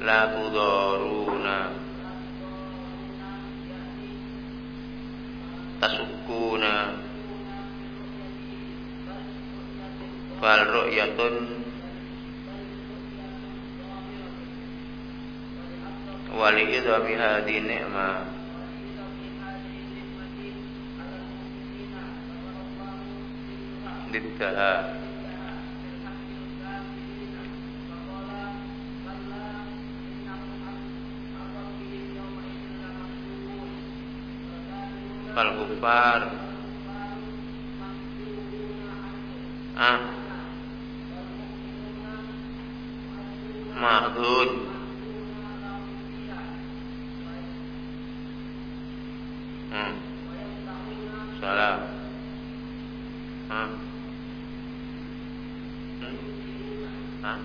la tudaruna tasukuna fal ru'yatun. Wali idhabi hadhi fal kufar ah. Mahdud hmm. salah ah. Hmm. ah.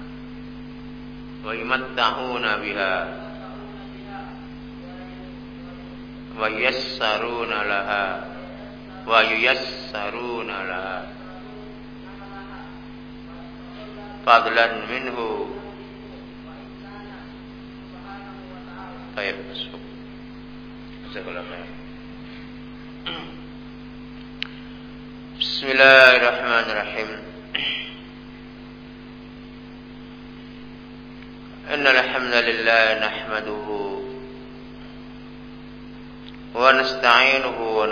Wa yumatta'una biha. Yassaruna laha wa yuyassaruna laha fadlan minhu. Jazakallah khair.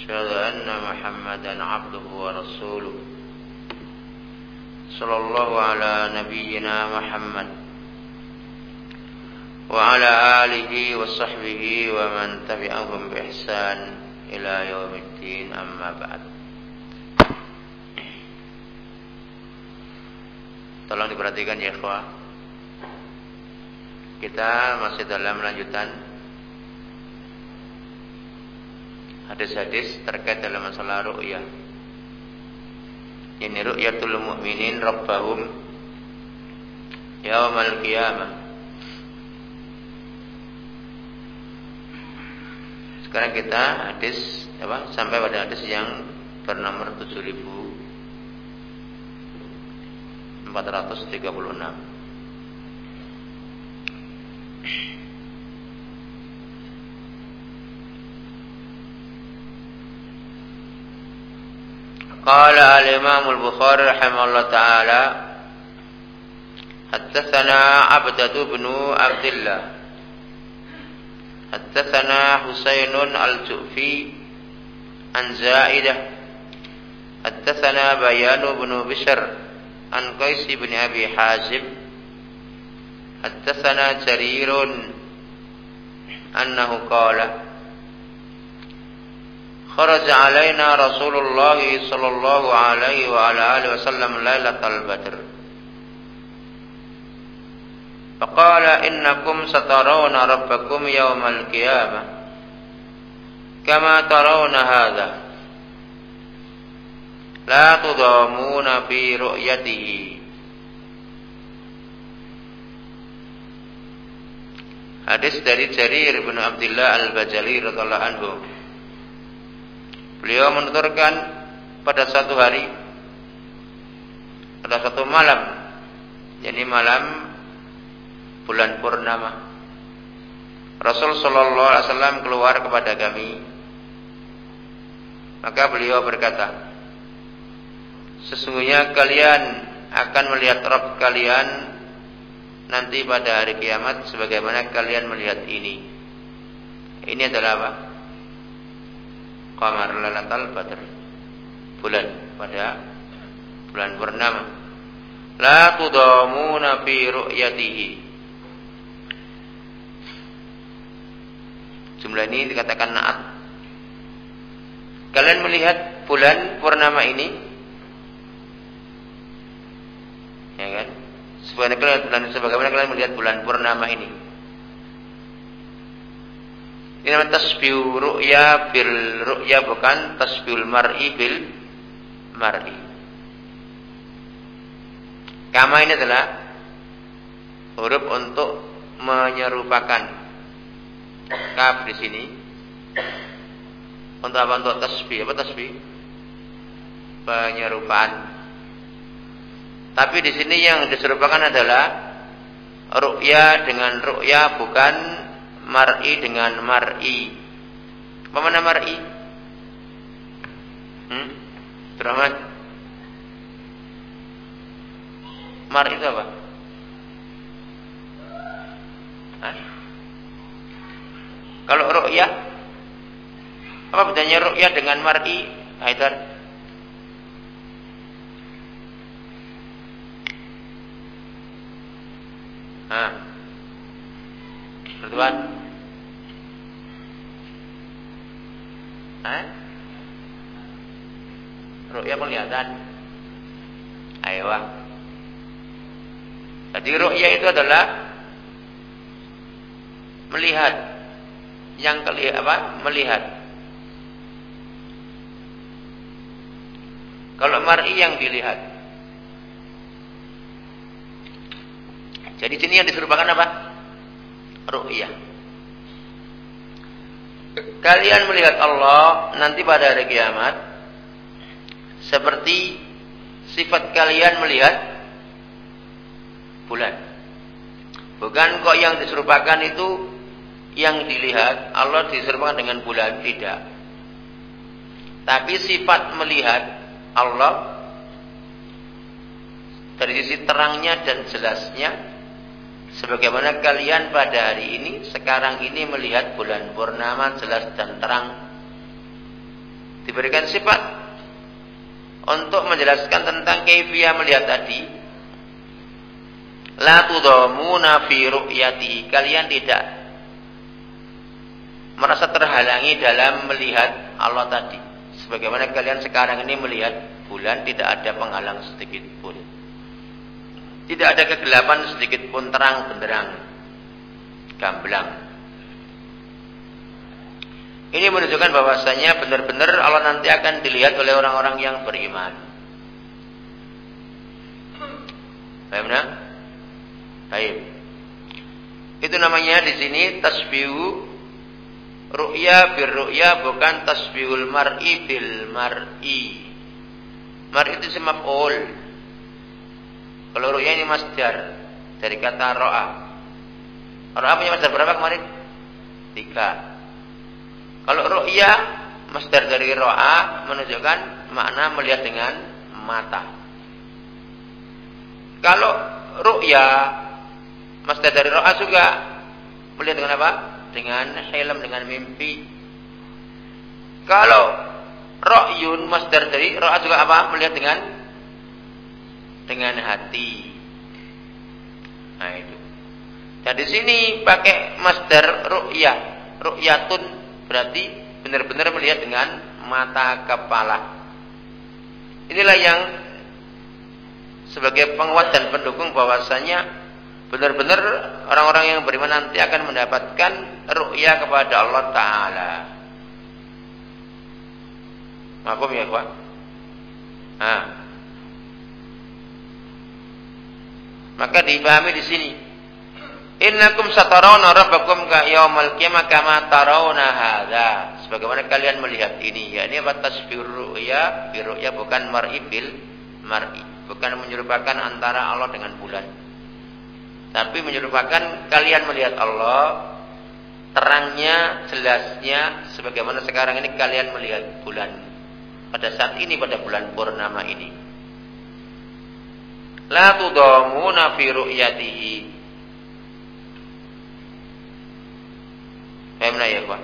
أشهد أن محمدا عبده ورسوله صلى الله على نبينا محمد وعلى آله وصحبه ومن تبعهم بإحسان ila yaumiddin amma ba'd. Tolong diperhatikan ya ikhwah. Kita masih dalam lanjutan hadis-hadis terkait dalam masalah ru'yah. Ini ru'yatul mu'minin rabbahum yaumal qiyamah. Sekarang kita hadis apa sampai pada hadis yang bernomor 7436. قال الإمام البخاري رحمه الله تعالى حدثنا عبدة بن عبد الله. حدثنا حسين الجؤفي عن زائدة. حدثنا بيان بن بشر عن قيس بن أبي حازم. حدثنا جرير أنه قال خرج علينا رسول الله صلى الله عليه وعلى آله وسلم ليلة البدر. فقال إنكم سترون ربكم يوم القيامة كما ترون هذا. لا تضامون في رؤيته. Hadis dari Jarir bin Abdullah Al-Bajali radhiyallahu anhu. Beliau menuturkan pada satu hari pada satu malam yakni malam bulan purnama. Rasul Shallallahu Alaihi Wasallam keluar kepada kami, maka beliau berkata, sesungguhnya kalian akan melihat Rob kalian nanti pada hari kiamat sebagaimana kalian melihat ini. Ini adalah apa? Qamar lalatal badr. Bulan pada bulan purnama. La tudamuna fi ru'yatihi. Jumlah ini dikatakan naat. Kalian melihat bulan purnama ini? Ya kan? Sebagaimana kalian, sebagaimana kalian melihat bulan purnama ini. Ini namanya tasbih ru'ya bil ru'ya bukan tasbihul mar'i bil mar'i. Kama ini adalah huruf untuk menyerupakan kaf di sini. Untuk apa? Untuk tasbih. Apa tasbih? Penyerupaan. Tapi di sini yang diserupakan adalah ru'ya dengan ru'ya bukan mar'i dengan mar'i. Apa mana mar'i? Hmm? Rahmat. Mar'i itu apa? Hah? Kalau ru'ya apa bedanya ru'ya dengan mar'i? Haidar. Ah. Bertuan. Hah? Ru'ya penglihatan. Ayo. Jadi ru'ya itu adalah melihat yang kali apa? Melihat. Kalau mar'i yang dilihat. Jadi sini yang diserupakan apa? Ru'ya. Kalian melihat Allah nanti pada hari kiamat seperti sifat kalian melihat bulan. Bukan kok yang diserupakan itu yang dilihat Allah diserupakan dengan bulan tidak. Tapi sifat melihat Allah dari sisi terangnya dan jelasnya Sebagaimana kalian pada hari ini sekarang ini melihat bulan purnama jelas dan terang. Diberikan sifat untuk menjelaskan tentang kaifiyah melihat tadi. La tudamuna fi ru'yati kalian tidak merasa terhalangi dalam melihat Allah tadi. Sebagaimana kalian sekarang ini melihat bulan tidak ada penghalang sedikit pun tidak ada kegelapan sedikit pun terang benderang. Gamblang. Ini menunjukkan bahwasanya benar-benar Allah nanti akan dilihat oleh orang-orang yang beriman. Baik benar? Baik. Itu namanya di sini tasbihu ru'ya bir ru'ya bukan tasbihul mar'i bil mar'i. Mar'i itu semaf'ul. Kalau ini masdar dari kata ro'a. Ro'a punya masdar berapa kemarin? Tiga. Kalau ru'ya masdar dari ro'a menunjukkan makna melihat dengan mata. Kalau ru'ya masdar dari ro'a juga melihat dengan apa? Dengan helm, dengan mimpi. Kalau ro'yun masdar dari ro'a juga apa? Melihat dengan dengan hati. Nah itu. Dan di sini pakai masdar ru'yah. Ru'yatun berarti benar-benar melihat dengan mata kepala. Inilah yang sebagai penguat dan pendukung bahwasanya benar-benar orang-orang yang beriman nanti akan mendapatkan ru'yah kepada Allah Ta'ala. Maafum ya, Pak? Nah, Maka dipahami di sini. Innakum satarawna rabbakum ka yaumal qiyamah kama tarawna hadza. Sebagaimana kalian melihat ini, ya ini apa tasbih ru'ya, ya bukan mar'i bil mar'i. Bukan menyerupakan antara Allah dengan bulan. Tapi menyerupakan kalian melihat Allah terangnya, jelasnya sebagaimana sekarang ini kalian melihat bulan. Pada saat ini pada bulan purnama ini. La tudamuna fi ru'yatihi. Paham ya, Pak?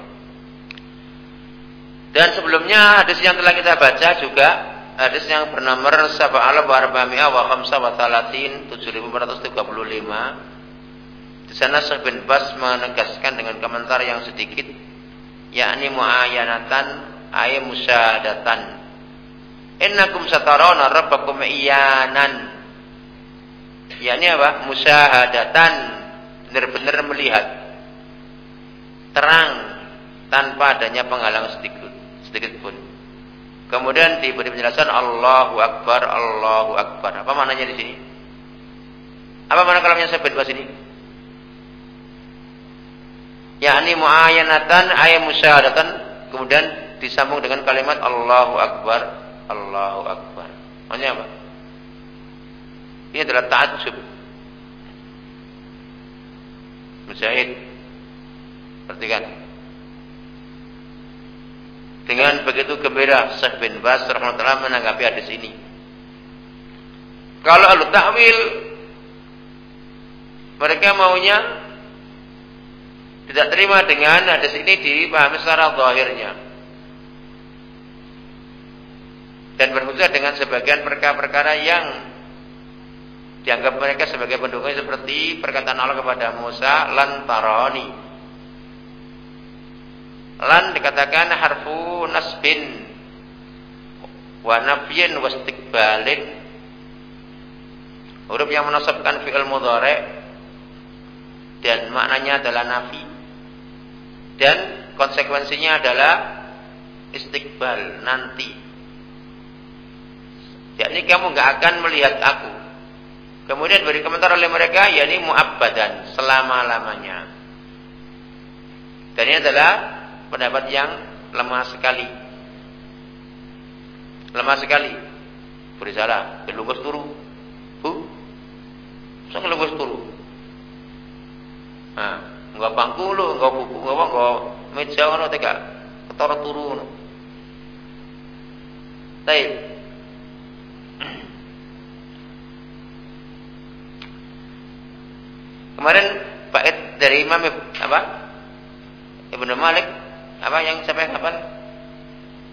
Dan sebelumnya hadis yang telah kita baca juga hadis yang bernomor Sab'al wa Arba'mi'a wa Khamsa wa Talatin 7435 di sana Syekh bin Bas menegaskan dengan komentar yang sedikit yakni muayyanatan ay musyahadatan innakum satarawna rabbakum iyanan Ya ini apa? Musyahadatan. Benar-benar melihat. Terang. tanpa adanya penghalang sedikit sedikit pun. Kemudian diberi penjelasan Allahu Akbar, Allahu Akbar. Apa maknanya di sini? Apa makna di sini? Yakni muayyanatan ayat musyahadatan kemudian disambung dengan kalimat Allahu Akbar, Allahu Akbar. Maksudnya apa? Ini adalah ta'atsub. Musyahid. Perhatikan. Dengan begitu gembira Syekh bin Bas rahmatullah menanggapi hadis ini. Kalau al takwil mereka maunya tidak terima dengan hadis ini dipahami secara zahirnya. Dan berhujjah dengan sebagian perkara-perkara yang dianggap mereka sebagai pendukung seperti perkataan Allah kepada Musa lantaroni lan dikatakan harfu nasbin. Wa nafyin wa istiqbalin. Huruf yang menasabkan fi'il mudhari dan maknanya adalah nafi. Dan konsekuensinya adalah istiqbal nanti. Yakni kamu nggak akan melihat aku Kemudian beri komentar oleh mereka yakni muabbadan selama-lamanya. Dan ini adalah pendapat yang lemah sekali. Lemah sekali. Beri salah, kelunggus turu. Bu. Saya kelunggus turu. Nah, enggak bangku lu, enggak buku, enggak enggak meja ngono tega. Ketara turu Baik. Kemarin bait dari Imam apa? Ibnu Malik apa yang sampai kapan?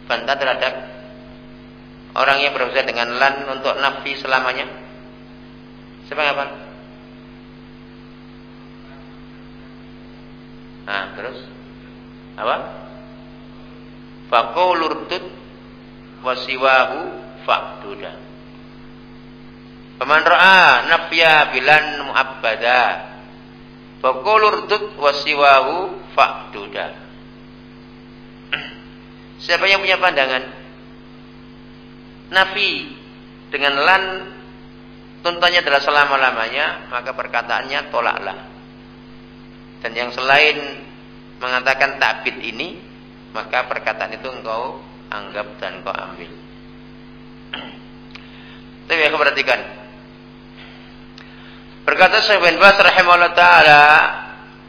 Bantah terhadap orang yang berusaha dengan lan untuk nafi selamanya. Sampai kapan? Nah, terus apa? Faqaulurtud wasiwahu fa'duda. Paman ra'a nafya bilan mu'abbada Fakulur dud wasiwahu fa'duda. Siapa yang punya pandangan? Nafi dengan lan tuntutannya adalah selama-lamanya, maka perkataannya tolaklah. Dan yang selain mengatakan takbit ini, maka perkataan itu engkau anggap dan engkau ambil. Tapi aku perhatikan, Berkata Syekh bin Bas rahimahullah taala,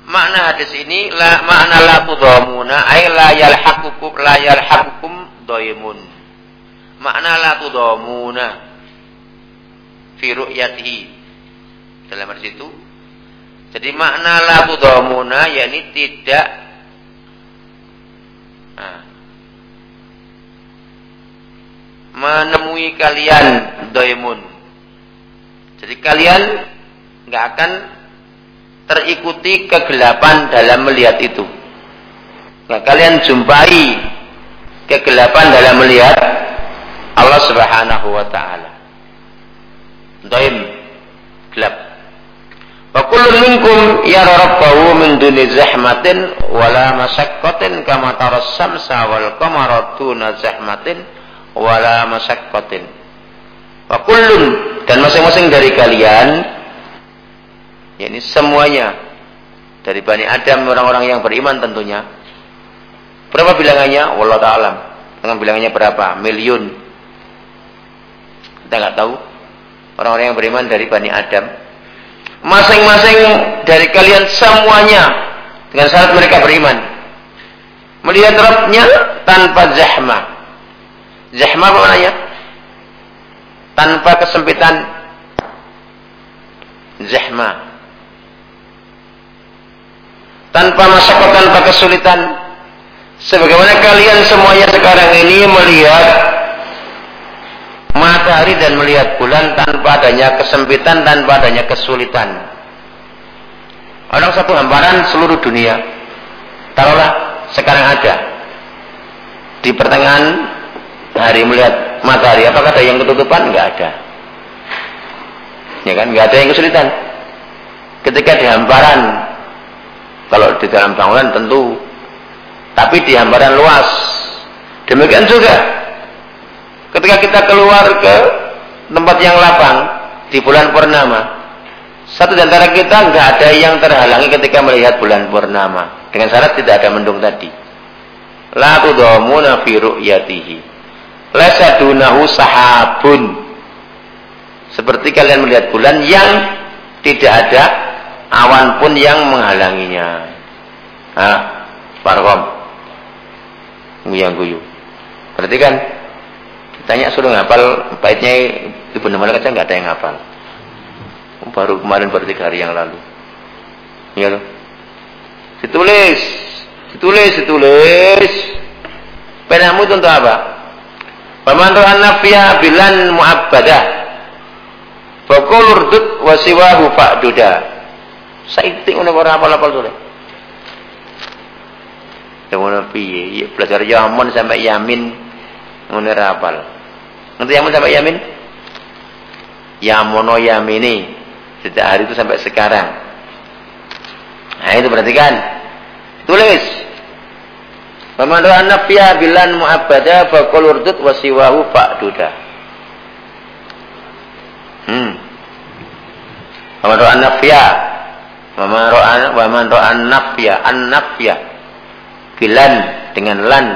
makna hadis ini la makna la tudamuna ay la yalhaqukum la yalhaqukum daimun. Makna la tudamuna fi ru'yatihi. Dalam hadis itu jadi makna la tudamuna yakni tidak nah, menemui kalian daimun. Jadi kalian nggak akan terikuti kegelapan dalam melihat itu. Nah, kalian jumpai kegelapan dalam melihat Allah Subhanahu wa taala. Daim gelap. Wa kullun minkum yara rabbahu min duni zahmatin wala masyaqqatin kama taras samsa wal qamara duna zahmatin wala masyaqqatin. Wa kullun dan masing-masing dari kalian Ya, ini semuanya dari Bani Adam orang-orang yang beriman tentunya. Berapa bilangannya? Wallah ta'ala. Dengan bilangannya berapa? Miliun. Kita nggak tahu. Orang-orang yang beriman dari Bani Adam. Masing-masing dari kalian semuanya dengan syarat mereka beriman. Melihat Rabbnya tanpa zahmah. Zahmah apa namanya? Tanpa kesempitan. Zahmah tanpa masyarakat, tanpa kesulitan. Sebagaimana kalian semuanya sekarang ini melihat matahari dan melihat bulan tanpa adanya kesempitan, tanpa adanya kesulitan. Orang satu hamparan seluruh dunia. Taruhlah sekarang ada di pertengahan hari melihat matahari. Apakah ada yang ketutupan? Enggak ada. Ya kan? Enggak ada yang kesulitan. Ketika di hamparan kalau di dalam bangunan tentu tapi di hamparan luas. Demikian juga ketika kita keluar ke tempat yang lapang di bulan purnama, satu di antara kita nggak ada yang terhalangi ketika melihat bulan purnama dengan syarat tidak ada mendung tadi. La tudamuna fi ru'yatihi. Laisa dunahu sahabun. Seperti kalian melihat bulan yang tidak ada awan pun yang menghalanginya. Ah, Parkom. Nguyang guyu. Berarti kan tanya suruh ngapal baitnya Ibu Nama aja nggak ada yang ngapal. Baru kemarin baru tiga hari yang lalu. Iya loh. Ditulis, ditulis, ditulis. Penamu itu untuk apa? Paman rohan nafya bilan mu'abbadah. Fakul urdud wasiwahu fa'duda. Saiki ngono ora apa-apa tuh. Ya ngono piye? Belajar Yaman sampai Yamin ngono ora apal. Yaman sampai Yamin? Yamono Yamini. Sejak hari itu sampai sekarang. Nah itu perhatikan. Tulis. Paman rohan nafya bilan mu'abbadah fakul urdud wasiwahu fa'duda. Hmm. Paman rohan nafya Waman ro'an waman ro'an nafya an nafya bilan dengan lan.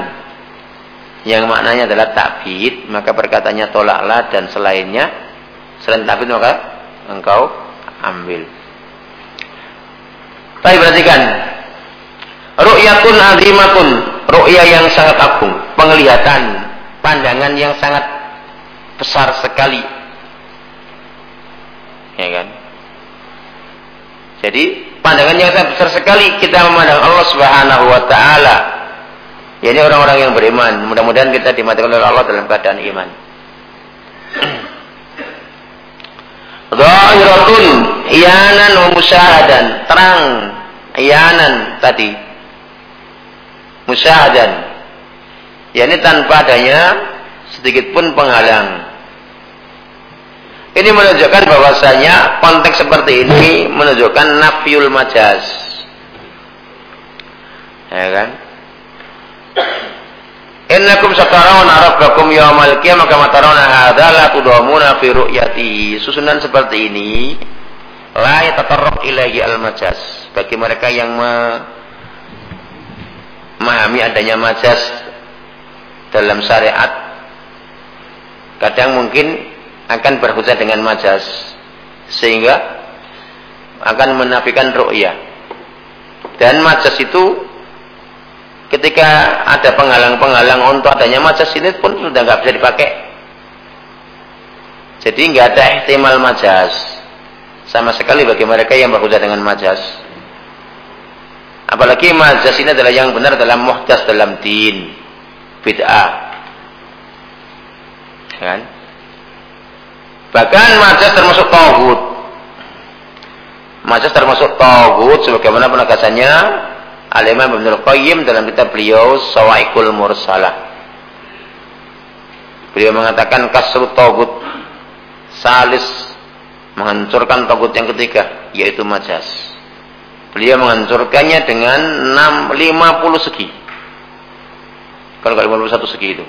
Yang maknanya adalah takbid maka perkataannya tolaklah dan selainnya. Selain takbid maka engkau ambil. Tapi perhatikan. Ru'yatun azimatun. Ru'ya yang sangat agung. Penglihatan. Pandangan yang sangat besar sekali. Ya kan jadi pandangan yang sangat besar sekali kita memandang Allah Subhanahu wa taala. Ya, ini orang-orang yang beriman. Mudah-mudahan kita dimatikan oleh Allah dalam keadaan iman. Zahiratun iyanan wa musyahadan. Terang iyanan tadi. Musyahadan. Ya ini tanpa adanya sedikit pun penghalang. Ini menunjukkan bahwasanya konteks seperti ini menunjukkan nafyul majaz. Ya kan? Innakum satarawna rabbakum yawmal qiyamah kama tarawna hadza la tudamuna fi ru'yati. Susunan seperti ini la yatatarraq ilaihi al-majaz. Bagi mereka yang memahami adanya majaz dalam syariat kadang mungkin akan berhujah dengan majas sehingga akan menafikan ru'yah. Dan majas itu ketika ada penghalang-penghalang untuk adanya majas ini pun sudah nggak bisa dipakai. Jadi nggak ada ihtimal majas. Sama sekali bagi mereka yang berhujah dengan majas. Apalagi majas ini adalah yang benar dalam muhdas dalam din bid'ah. Kan Bahkan majas termasuk tauhid. Majas termasuk tauhid sebagaimana penegasannya Al-Imam Ibnu Qayyim dalam kitab beliau Sawaikul Mursalah. Beliau mengatakan kasru tauhid salis menghancurkan tauhid yang ketiga yaitu majas. Beliau menghancurkannya dengan 6, 50 segi. Kalau 51 segi itu.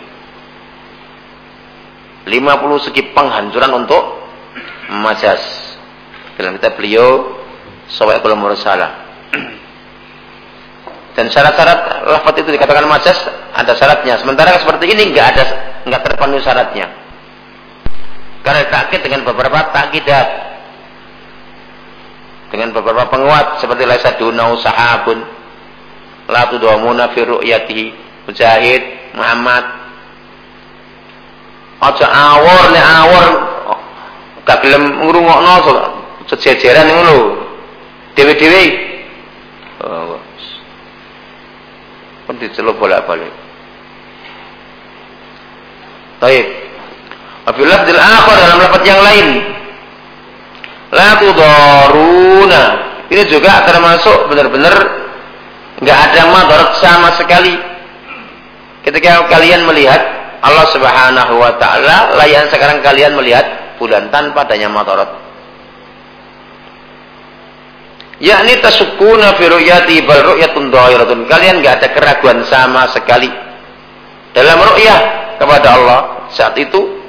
50 segi penghancuran untuk majas. Dalam kitab beliau Sawaikul Mursalah. Dan syarat-syarat lafaz itu dikatakan majas ada syaratnya. Sementara seperti ini enggak ada enggak terpenuhi syaratnya. Karena takkid dengan beberapa takidat. Dengan beberapa penguat seperti laisa dunau sahabun la tudamuna fi ru'yatihi Mujahid Muhammad aja awor nek awor gak gelem ngrungokno sejejeran ngono dhewe-dhewe oh, pun dicelup bolak-balik Baik. Wabil lafzil akhar dalam lafaz yang lain. La tudaruna. Ini juga termasuk benar-benar nggak ada madarat sama sekali. Ketika kalian melihat Allah Subhanahu wa taala layan sekarang kalian melihat bulan tanpa adanya motorot. yakni tasukuna fi ru'yati bal ru'yatun dhahiratun. Kalian enggak ada keraguan sama sekali dalam ru'yah kepada Allah saat itu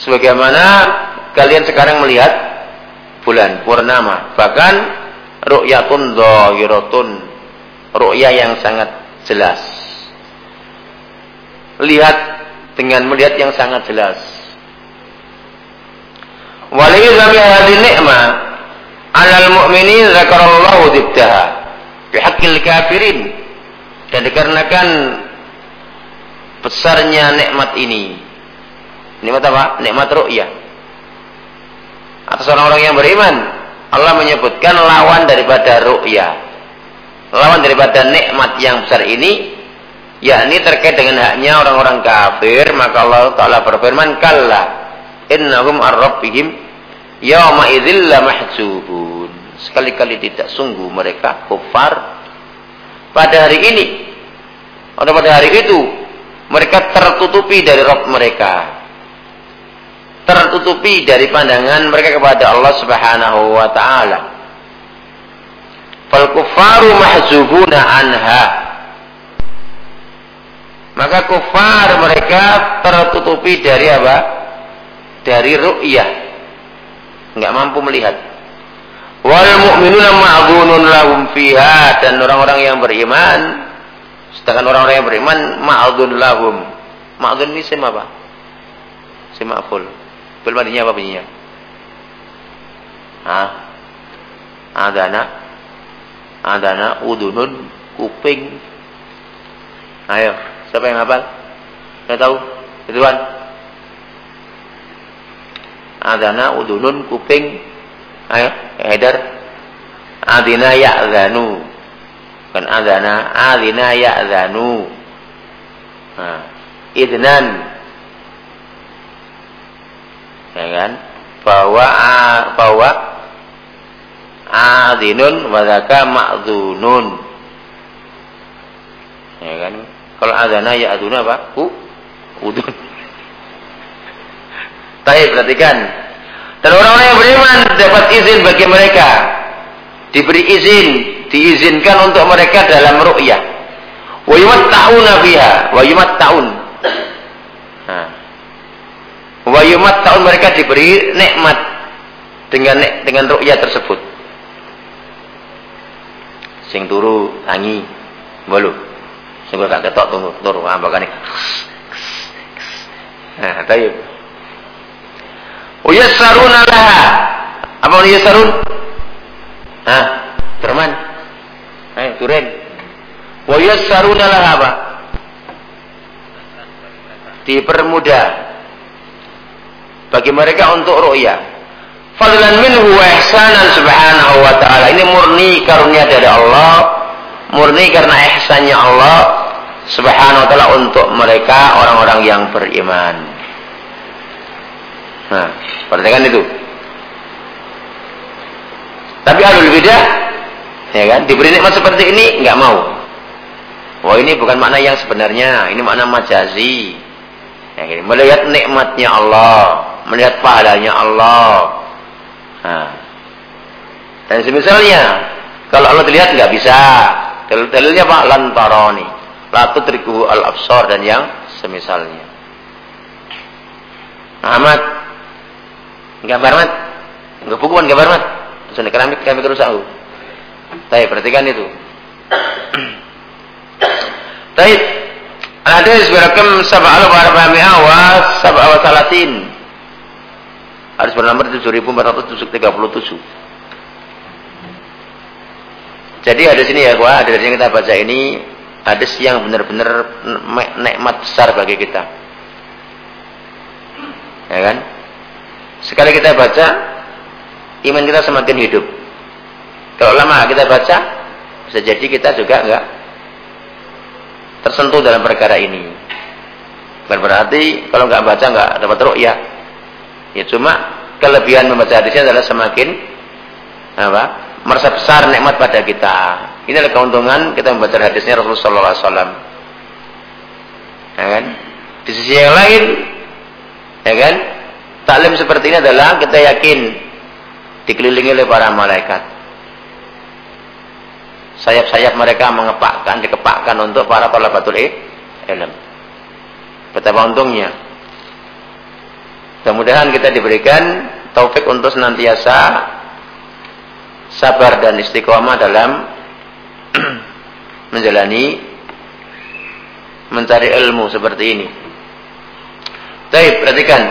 sebagaimana kalian sekarang melihat bulan purnama. Bahkan ru'yatun dhahiratun. Ru'yah yang sangat jelas. Lihat dengan melihat yang sangat jelas. Waliyadami hadhihi ni'mah alal mu'minin zakarallahu dibdaha bihaqqil kafirin dan dikarenakan besarnya nikmat ini nikmat apa? nikmat ru'yah atas orang-orang yang beriman Allah menyebutkan lawan daripada ru'yah lawan daripada nikmat yang besar ini yakni terkait dengan haknya orang-orang kafir maka Allah Ta'ala berfirman kalla innahum ar-rabbihim Yawma idzil mahjubun. Sekali-kali tidak sungguh mereka kufar pada hari ini atau pada hari itu mereka tertutupi dari Rabb mereka. Tertutupi dari pandangan mereka kepada Allah Subhanahu wa taala. Fal kufaru mahzubuna anha. Maka kufar mereka tertutupi dari apa? Dari ru'yah nggak mampu melihat. Wal mu'minuna ma'dunun lahum fiha dan orang-orang yang beriman sedangkan orang-orang yang beriman ma'dun lahum. Ma'dun ini sema apa? Sema full. Full madinya apa bunyinya? Hah? Adana Adana udunun kuping. Ayo, siapa yang hafal? Saya tahu? Ridwan? adana udunun kuping. Ayo Haidar. Adina ya'zanu. Kan adana. Adina ya'zanu. Nah, idnan. Ya kan? Bahwa bahwa adinun wadaka ma'zunun. Ya kan kalau adana ya'zuna apa u udun tapi perhatikan. Dan orang-orang yang beriman dapat izin bagi mereka. Diberi izin, diizinkan untuk mereka dalam ru'yah. Wa yumatta'una biha, wa yumatta'un. Nah. Wa yumatta'un mereka diberi nikmat dengan dengan ru'yah tersebut. Sing turu tangi, bolu. Sing gak ketok turu ambakane. Nah, tayyib. Uyassaruna laha. Apa uyassarun? Hah? Firman. Ayo turun. Wa yassaruna laha apa? Dipermudah bagi mereka untuk ru'ya. Fadlan minhu wa ihsanan subhanahu wa ta'ala. Ini murni karunia dari Allah. Murni karena ihsannya Allah subhanahu wa ta'ala untuk mereka orang-orang yang beriman. Nah, perhatikan itu. Tapi alul bidah, ya kan, diberi nikmat seperti ini nggak mau. Wah ini bukan makna yang sebenarnya, ini makna majazi. Ya, gini. Melihat nikmatnya Allah, melihat pahalanya Allah. Nah. Dan semisalnya, kalau Allah dilihat nggak bisa. Dalilnya apa? Lantaroni. Latu triku al-absor dan yang semisalnya. Ahmad, Gambar mat. Enggak bukuan gambar mat. Sudah keramik kami terus aku. Tapi perhatikan itu. Tapi Hadis berakam sab'al wa arba'mi'a wa sab'a wa salatin. Hadis bernomor 7437. Jadi hadis ini ya gua, hadis yang kita baca ini hadis yang benar-benar nikmat besar bagi kita. Ya kan? Sekali kita baca, iman kita semakin hidup. Kalau lama kita baca, bisa jadi kita juga enggak tersentuh dalam perkara ini. Berarti kalau enggak baca enggak dapat ru'ya. Ya cuma kelebihan membaca hadisnya adalah semakin apa? merasa besar nikmat pada kita. Ini adalah keuntungan kita membaca hadisnya Rasulullah SAW. Ya kan? Di sisi yang lain, ya kan? Taklim seperti ini adalah kita yakin dikelilingi oleh para malaikat. sayap-sayap mereka mengepakkan, dikepakkan untuk para talabatul ilm. Betapa untungnya. Mudah-mudahan kita diberikan taufik untuk senantiasa sabar dan istiqomah dalam menjalani mencari ilmu seperti ini. Baik, perhatikan.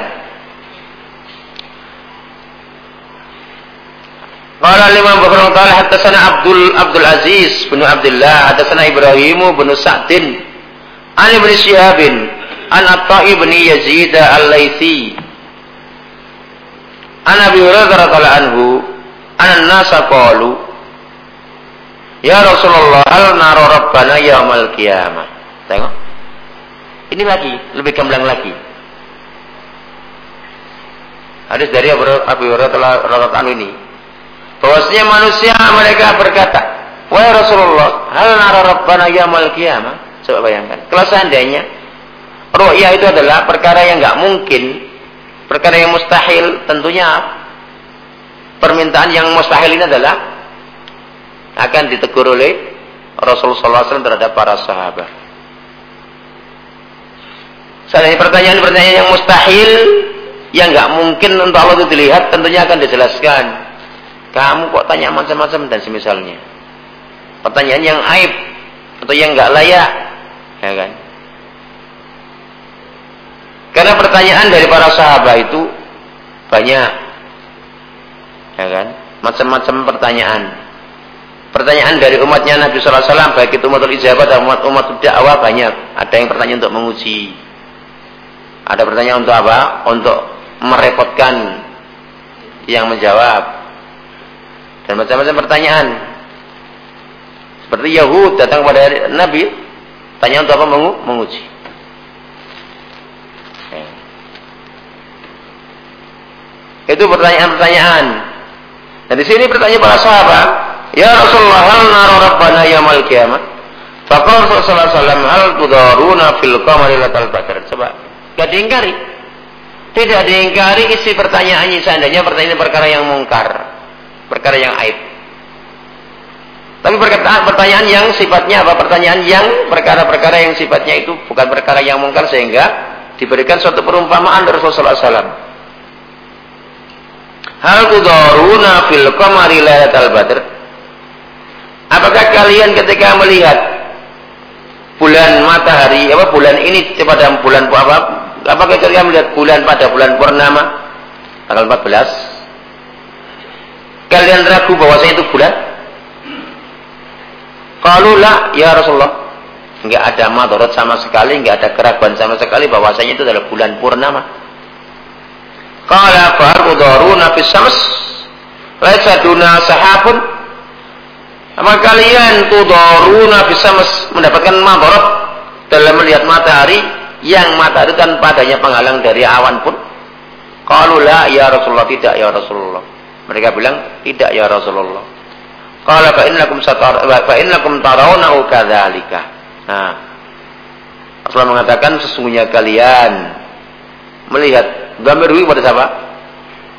Qala Imam Bukhari qala hadatsana Abdul Abdul Aziz bin Abdullah hadatsana Ibrahim bin Sa'din an Ibn Shihab an Atha'i bin Yazid al-Laitsi an Abi Hurairah radhiyallahu anhu an nasa qalu Ya Rasulullah hal naro rabbana yaumal qiyamah. Tengok. Ini lagi, lebih gamblang lagi. Hadis dari Abu Hurairah radhiyallahu ini. Bahwasanya manusia mereka berkata, "Wahai Rasulullah, hal nara rabbana yaumal qiyamah?" Coba bayangkan. Kalau seandainya ru'yah itu adalah perkara yang nggak mungkin, perkara yang mustahil, tentunya permintaan yang mustahil ini adalah akan ditegur oleh Rasulullah SAW terhadap para sahabat. Seandainya pertanyaan-pertanyaan yang mustahil, yang nggak mungkin untuk Allah itu dilihat, tentunya akan dijelaskan. Kamu kok tanya macam-macam dan semisalnya. Pertanyaan yang aib atau yang nggak layak, ya kan? Karena pertanyaan dari para sahabat itu banyak, ya kan? Macam-macam pertanyaan. Pertanyaan dari umatnya Nabi Sallallahu Alaihi Wasallam baik itu umat ijabah dan umat umat dakwah banyak. Ada yang bertanya untuk menguji. Ada pertanyaan untuk apa? Untuk merepotkan yang menjawab dan macam-macam pertanyaan. Seperti Yahud datang kepada Nabi, tanya untuk apa? Mengu menguji. Itu pertanyaan-pertanyaan. Dan di sini pertanyaan para sahabat, Ya Rasulullah, hal nara rabbana yamal kiamat? Faqala sallallahu alaihi wasallam, hal tudaruna fil qamari latal badr. Coba, gak diingkari. Tidak diingkari isi pertanyaannya seandainya pertanyaan perkara yang mungkar perkara yang aib. Tapi perkataan pertanyaan yang sifatnya apa? Pertanyaan yang perkara-perkara yang sifatnya itu bukan perkara yang mungkar sehingga diberikan suatu perumpamaan dari Rasulullah SAW. Hal tudaruna fil qamari lailatul badr? Apakah kalian ketika melihat bulan matahari apa bulan ini pada bulan apa? Apakah kalian melihat bulan pada bulan purnama tanggal 14 Kalian ragu bahwasanya itu bulan? Kalau lah ya Rasulullah. Enggak ada madarat sama sekali, enggak ada keraguan sama sekali bahwasanya itu adalah bulan purnama. Qala farudharuna fis syams laisa sahabun apa kalian tudaruna fis syams mendapatkan madarat dalam melihat matahari yang matahari tanpa adanya penghalang dari awan pun? La ya Rasulullah tidak ya Rasulullah. Mereka bilang, tidak ya Rasulullah. Qala fa innakum satar fa tarawnahu kadzalika. Nah, Rasulullah mengatakan sesungguhnya kalian melihat gambar pada siapa?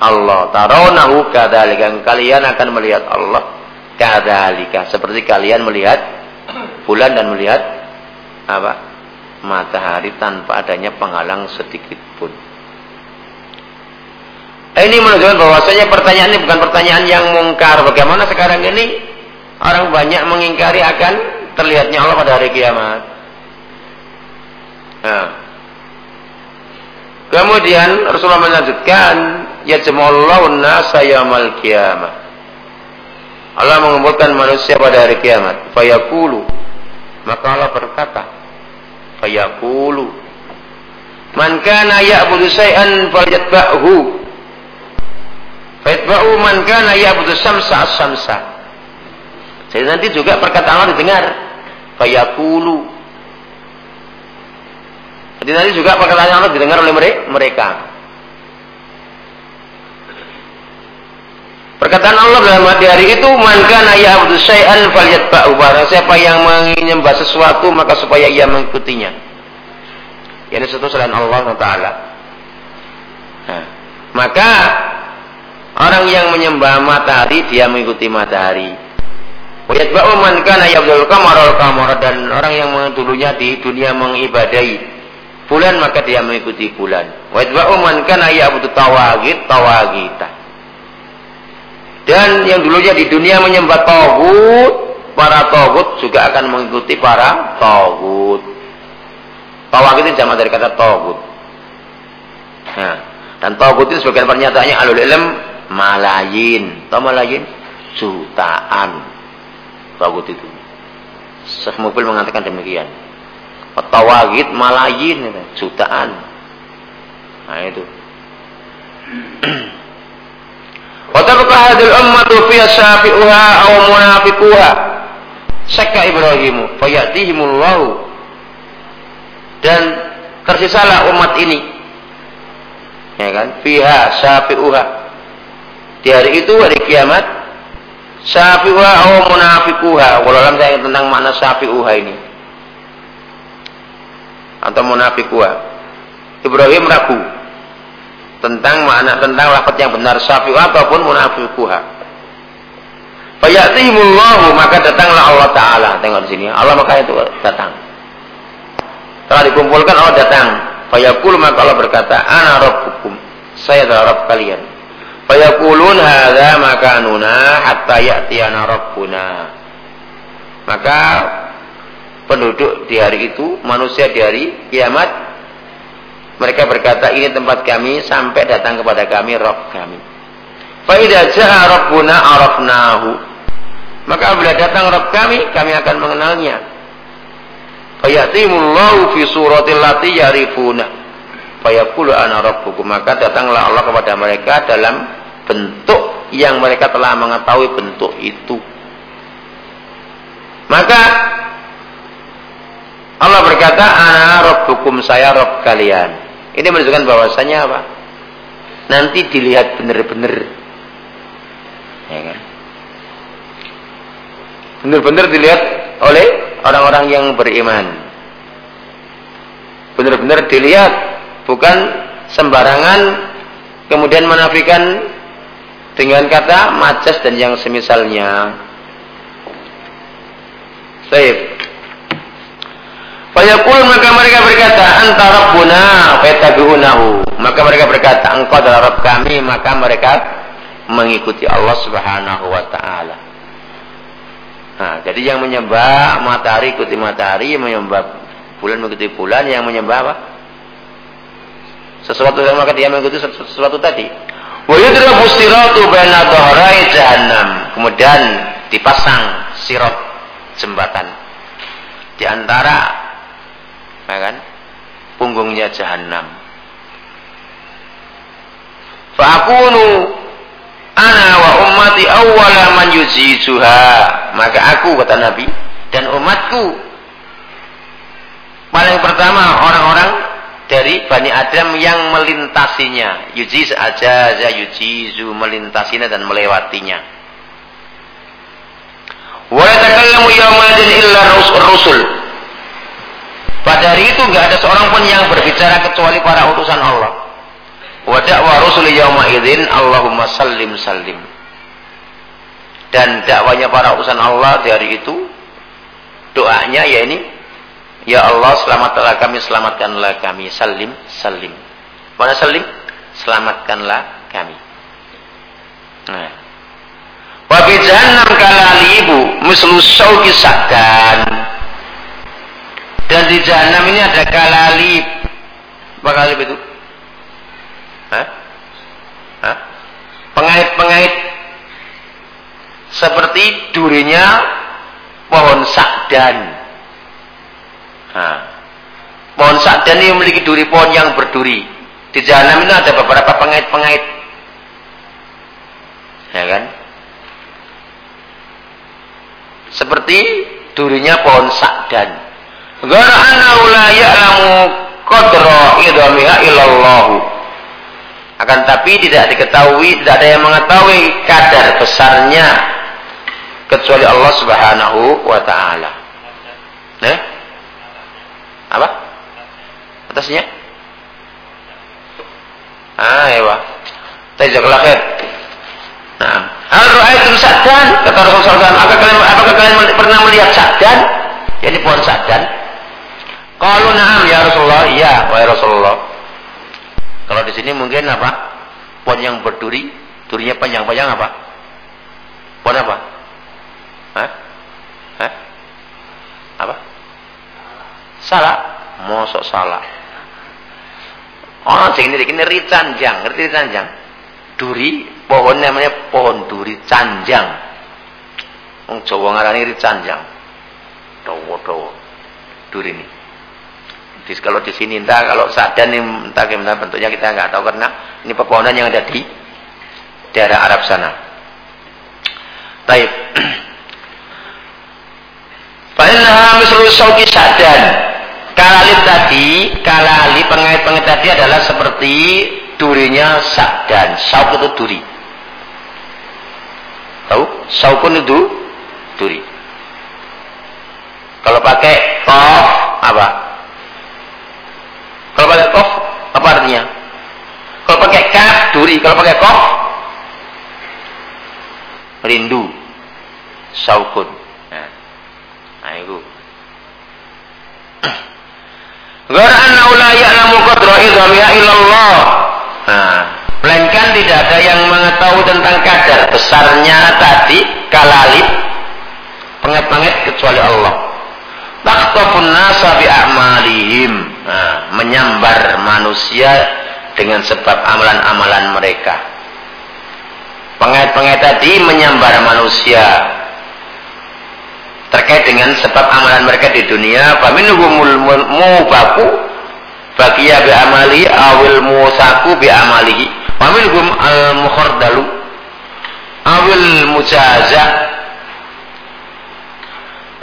Allah. Tarawnahu kadzalika. Kalian akan melihat Allah kadzalika seperti kalian melihat bulan dan melihat apa? matahari tanpa adanya penghalang sedikit pun. Ini menunjukkan bahwasanya pertanyaan ini bukan pertanyaan yang mungkar. Bagaimana sekarang ini orang banyak mengingkari akan terlihatnya Allah pada hari kiamat. Nah. Kemudian Rasulullah melanjutkan, ya jemaullahu nasa yaumil kiamat. Allah mengumpulkan manusia pada hari kiamat. Fayaqulu. Maka Allah berkata, fayaqulu. Man kana ya'budu syai'an falyatba'hu Faitba'u man kana ya'budu samsa as-samsa. Jadi nanti juga perkataan Allah didengar. Fayaqulu. Jadi nanti juga perkataan Allah didengar oleh mereka. Perkataan Allah dalam hati hari itu man kana ya'budu syai'an falyatba'u. Barang siapa yang menyembah sesuatu maka supaya ia mengikutinya. Yang sesuatu selain Allah Taala. Nah, maka Orang yang menyembah matahari dia mengikuti matahari. Wayatba'u man kana qamar al qamar dan orang yang dulunya di dunia mengibadai bulan maka dia mengikuti bulan. Wayatba'u man kana ya'budu tawagit tawagita. Dan yang dulunya di dunia menyembah tauhid, para tauhid juga akan mengikuti para tauhid. Tawagit itu jamak dari kata tauhid. Nah, dan tauhid itu sebagian pernyataannya alul ilm malayin. Tahu malayin? Jutaan Tagut itu. Syekh Mubil mengatakan demikian. Tawagid malayin jutaan. Nah itu. Wa tabqa hadhihi ummatu fi safi'uha aw munafiquha. Syakka Ibrahim fayatihimullahu. Dan tersisalah umat ini. Ya kan? Fiha safi'uha. Di hari itu hari kiamat Syafi'uha atau munafikuha. Kalau dalam saya tentang makna syafi'uha ini. Atau munafikuha. Ibrahim ragu tentang makna tentang lafaz yang benar syafi'uha ataupun munafikuha. Fayatihimullahu maka datanglah Allah Taala. Tengok di sini. Allah maka itu datang. Telah dikumpulkan Allah datang. Fayaqul maka Allah berkata, "Ana rabbukum." Saya adalah Rabb kalian. Fayaqulun hadza makanuna hatta ya'tiyana rabbuna. Maka penduduk di hari itu, manusia di hari kiamat mereka berkata ini tempat kami sampai datang kepada kami Rabb kami. Fa idza jaa rabbuna arafnahu. Maka bila datang Rabb kami, kami akan mengenalnya. Fayatimullahu fi suratil lati yarifuna fayaqulu ana rabbukum maka datanglah Allah kepada mereka dalam bentuk yang mereka telah mengetahui bentuk itu maka Allah berkata ana rabbukum saya rabb kalian ini menunjukkan bahwasanya apa nanti dilihat benar-benar ya kan benar-benar dilihat oleh orang-orang yang beriman benar-benar dilihat bukan sembarangan kemudian menafikan dengan kata majas dan yang semisalnya. Saib. Fayaqul maka mereka berkata anta rabbuna. Maka mereka berkata engkau adalah Rabb kami maka mereka mengikuti Allah Subhanahu wa taala. Nah, jadi yang menyembah matahari ikuti matahari, yang menyembah bulan mengikuti bulan, yang menyembah apa? sesuatu yang maka dia mengikuti sesuatu tadi. Wa yudrabu siratu baina dhahrai jahannam. Kemudian dipasang sirat jembatan di antara ya kan, punggungnya jahanam. Fa'akunu ana wa ummati awwala man yujizuha. Maka aku kata Nabi dan umatku paling pertama orang-orang dari Bani Adam yang melintasinya. Yujiz aja yujizu melintasinya dan melewatinya. Wa yatakallamu yawmadin illa rusul. Pada hari itu nggak ada seorang pun yang berbicara kecuali para utusan Allah. Wa da'wa rusul idzin Allahumma sallim sallim. Dan dakwanya para utusan Allah di hari itu doanya ya ini Ya Allah selamatkanlah kami, selamatkanlah kami. Salim, salim. Mana salim? Selamatkanlah kami. Nah. Wabi jahannam kalalibu. Dan di jahannam ini ada kalalib. Apa kalib itu? Pengait-pengait seperti durinya pohon sakdan. Nah, pohon sakdan ini memiliki duri pohon yang berduri. Di jahanam itu ada beberapa pengait-pengait. Ya kan? Seperti durinya pohon sakdan. Gara la ya'lamu qadra idamiha illallahu. Akan tapi tidak diketahui, tidak ada yang mengetahui kadar besarnya kecuali Allah Subhanahu wa taala. Eh? Apa? Atasnya? Ah, ya. Tajakallah khair. Nah, hal ra'aitum sa'dan kata Rasulullah apakah kalian, apakah kalian pernah melihat sadan? Ini pohon sadan. Kalau naam ya Rasulullah, iya wahai Rasulullah. Kalau di sini mungkin apa? Pohon yang berduri, durinya panjang-panjang apa? Pohon apa? Hah? Hah? Apa? Salah? Mosok salah. Oh, sing ini ricanjang, ngerti ricanjang? Duri, pohon namanya pohon duri canjang. Wong Jawa ngarani ricanjang. Dawa-dawa. Duri ini. Jadi kalau di sini entah kalau sadan ini entah gimana bentuknya kita nggak tahu karena ini pepohonan yang ada di daerah Arab sana. Taib. Fa'innaha mislu sauki sadan. Kalalip tadi, kalalip pengait-pengait tadi adalah seperti durinya dan Sauk itu duri. Tahu? Saukun itu duri. Kalau pakai kof apa? Kalau pakai kof apa artinya? Kalau pakai kaf duri, kalau pakai kof rindu. Saukun. Nah, nah itu. Gara la ya'lamu qadra idhamiha illallah. Nah, melainkan tidak ada yang mengetahui tentang kadar besarnya tadi kalalip penget-penget kecuali Allah. Taqtafun nasa bi a'malihim. Menyambar manusia dengan sebab amalan-amalan mereka. Pengait-pengait tadi menyambar manusia terkait dengan sebab amalan mereka di dunia. Faminhumul mubaku bagiya bi amali awil musaku bi amalihi faminhum al mukhardalu awil mujaza.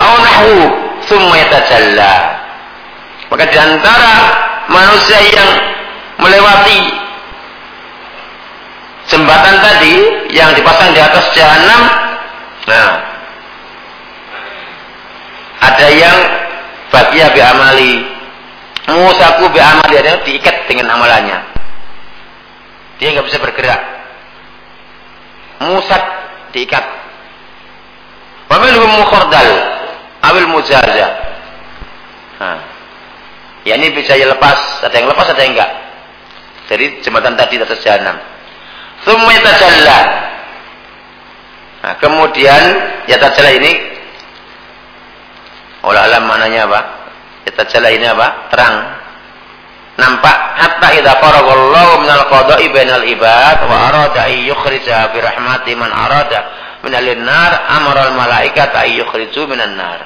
Aw nahu thumma yatajalla maka di antara manusia yang melewati jembatan tadi yang dipasang di atas jahanam nah ada yang bagia bi amali. Musaku bi amali ada yang diikat dengan amalannya. Dia nggak bisa bergerak. Musak diikat. Pemilu mukhordal awil mujaza. Nah. Ya ini bisa ya lepas, ada yang lepas, ada yang enggak. Jadi jembatan tadi atas jahanam. Summa yatajalla. Nah, kemudian yatajalla ini Olah alam maknanya apa? Celah ini apa? Terang. Nampak hatta idza faragallahu minal qada'i bainal ibad wa arada ay yukhrija bi rahmati man arada min nar amara al malaikata ay yukhriju minan nar.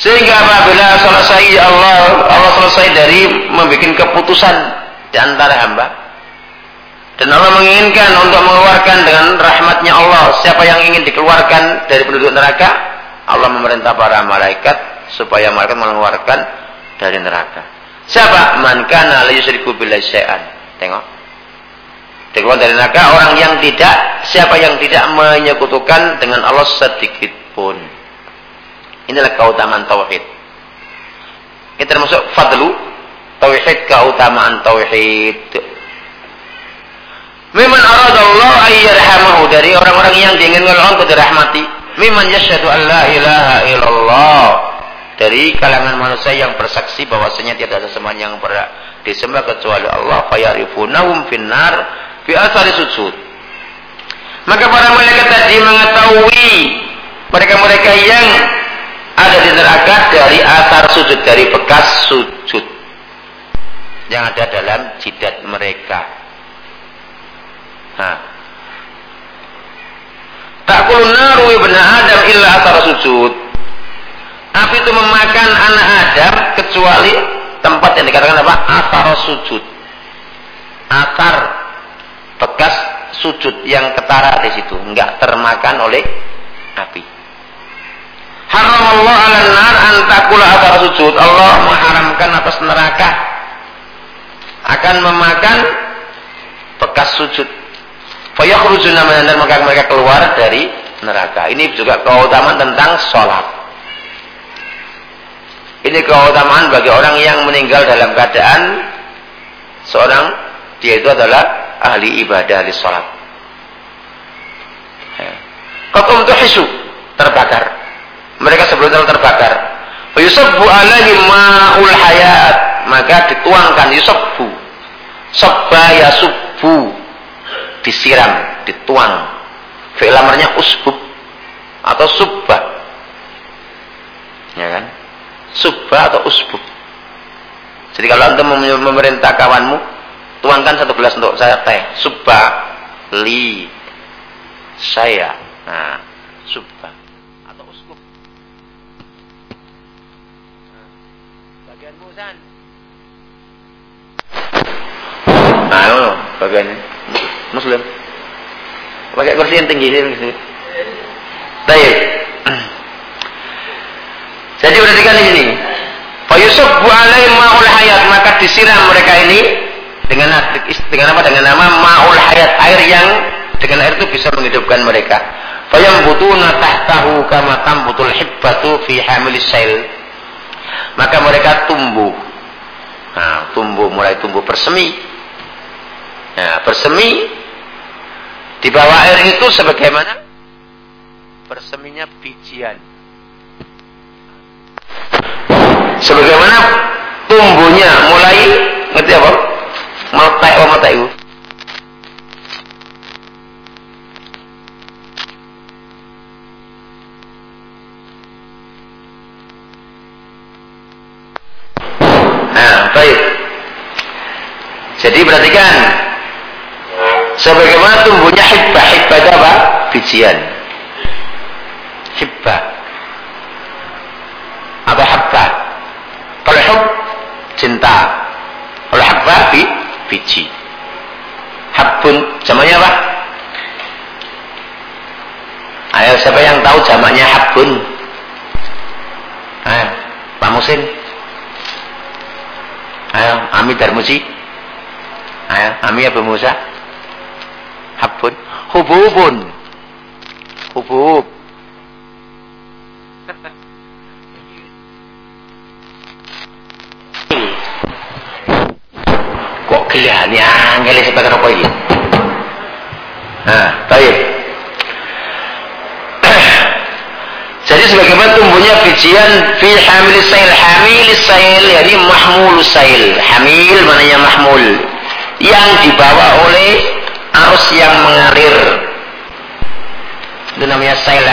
Sehingga apabila selesai Allah Allah selesai dari membuat keputusan di antara hamba dan Allah menginginkan untuk mengeluarkan dengan rahmatnya Allah siapa yang ingin dikeluarkan dari penduduk neraka Allah memerintah para malaikat supaya malaikat mengeluarkan dari neraka. Siapa? Man kana la yusyriku billahi. Tengok. Dikeluarkan dari neraka orang yang tidak siapa yang tidak menyekutukan dengan Allah sedikit pun. Inilah keutamaan tauhid. Ini termasuk fadlu tauhid keutamaan tauhid. Memang Allah ayyarhamahu dari orang-orang yang diinginkan Allah untuk dirahmati Miman yashhadu an la ilaha illallah. Dari kalangan manusia yang bersaksi bahwasanya tidak ada sembahan yang berhak disembah kecuali Allah. Fayarifunahum finnar fi asari sujud. Maka para malaikat tadi mengetahui mereka-mereka yang ada di neraka dari asar sujud, dari bekas sujud yang ada dalam jidat mereka. Nah, Takul naru ibn Adam illa atar sujud. Api itu memakan anak Adam kecuali tempat yang dikatakan apa? Atar sujud. Akar bekas sujud yang ketara di situ, enggak termakan oleh api. Haram Allah ala nar antakula atar sujud. Allah mengharamkan atas neraka akan memakan bekas sujud Fayakhrujuna dan maka mereka keluar dari neraka. Ini juga keutamaan tentang sholat. Ini keutamaan bagi orang yang meninggal dalam keadaan seorang dia itu adalah ahli ibadah, ahli sholat. Ya. Qatum tuhisu. terbakar. Mereka sebelum terbakar. Yusabbu alaihi ma'ul hayat. Maka dituangkan yusabbu. Sabba yasubbu. Disiram, dituang. Fi'il usbub atau subba. Ya kan? Subba atau usbub. Jadi kalau anda memerintah kawanmu, tuangkan satu gelas untuk saya teh. Subba li saya. Nah, subba atau usbub. Nah, bagian musan. Nah, bagian muslim. Pakai kursi yang tinggi sini. Baik. Jadi perhatikan di sini. Fayusuf alaihim ma'ul hayat maka disiram mereka ini dengan dengan apa? Dengan nama ma'ul hayat air yang dengan air itu bisa menghidupkan mereka. Fayambutuna tahtahu kama tambutul hibbatu fi hamilis sail. Maka mereka tumbuh. Nah, tumbuh mulai tumbuh bersemi. Nah, bersemi di bawah air itu sebagaimana berseminya bijian. Sebagaimana tumbuhnya mulai ngerti apa? Meletak apa meletak itu? Nah, baik. Jadi perhatikan sebagaimana tumbuhnya hibbah. Itu apa? bijian. Hibba apa habba kalau hub cinta. Kalau habba bi biji. Habbun jamaknya apa? Ayo siapa yang tahu jamaknya habbun ayo Pak Musin. Ayo Ami Darmusi ayo Ami Abu Musa habbun hububun. Hubub. Kok kelihatan ya angel sebagai apa ini? Nah, baik. Jadi sebagaimana tumbuhnya bijian fi hamil sail hamil sail yakni mahmul sail. Hamil mananya mahmul. Yang dibawa oleh arus yang mengalir. Itu namanya sail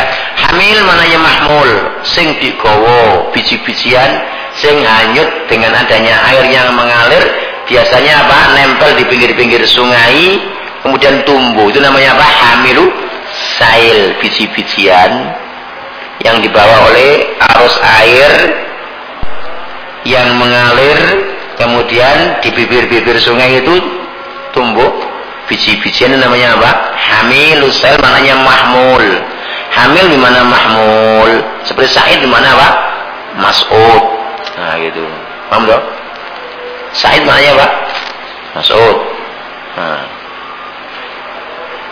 hamil mananya mahmul? Sing digowo biji-bijian sing hanyut dengan adanya air yang mengalir biasanya apa? Nempel di pinggir-pinggir sungai kemudian tumbuh. Itu namanya apa? Hamilu sail biji-bijian yang dibawa oleh arus air yang mengalir kemudian di bibir-bibir sungai itu tumbuh biji-bijian namanya apa hamilu sail mananya mahmul Hamil di mana mahmul. Seperti Said di mana apa? Mas'ud. Nah gitu. Paham dong? Said mananya apa? Mas'ud. Nah.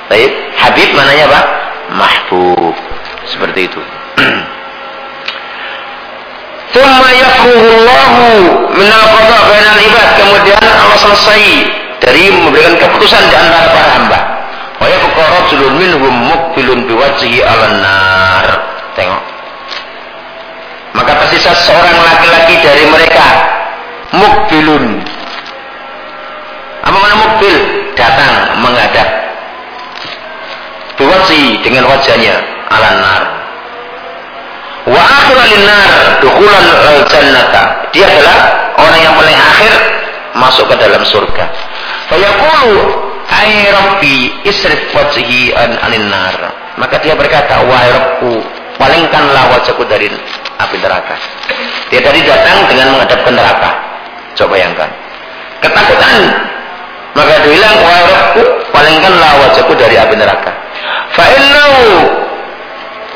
Baik. Habib mananya apa? Mahbub. Seperti itu. Thumma yafruhullahu minal qada bainal ibad. Kemudian Allah selesai dari memberikan keputusan di antara para hamba. Wa yabqa rajulun minhum muqbilun biwajhihi 'alan nar. Tengok. Maka tersisa seorang laki-laki dari mereka mukbilun. Apa mana mukbil? Datang menghadap. Biwajhi dengan wajahnya alan. Wa akhir nar dukhulan al-jannata. Dia adalah orang yang paling akhir masuk ke dalam surga. Fayaqulu Hai Rabbi isrif wajhi an nar. Maka dia berkata, wahai Rabbku, palingkanlah wajahku dari api neraka. Dia tadi datang dengan menghadap ke neraka. Coba bayangkan. Ketakutan. Maka dia bilang, wahai Rabbku, palingkanlah wajahku dari api neraka. Fa innahu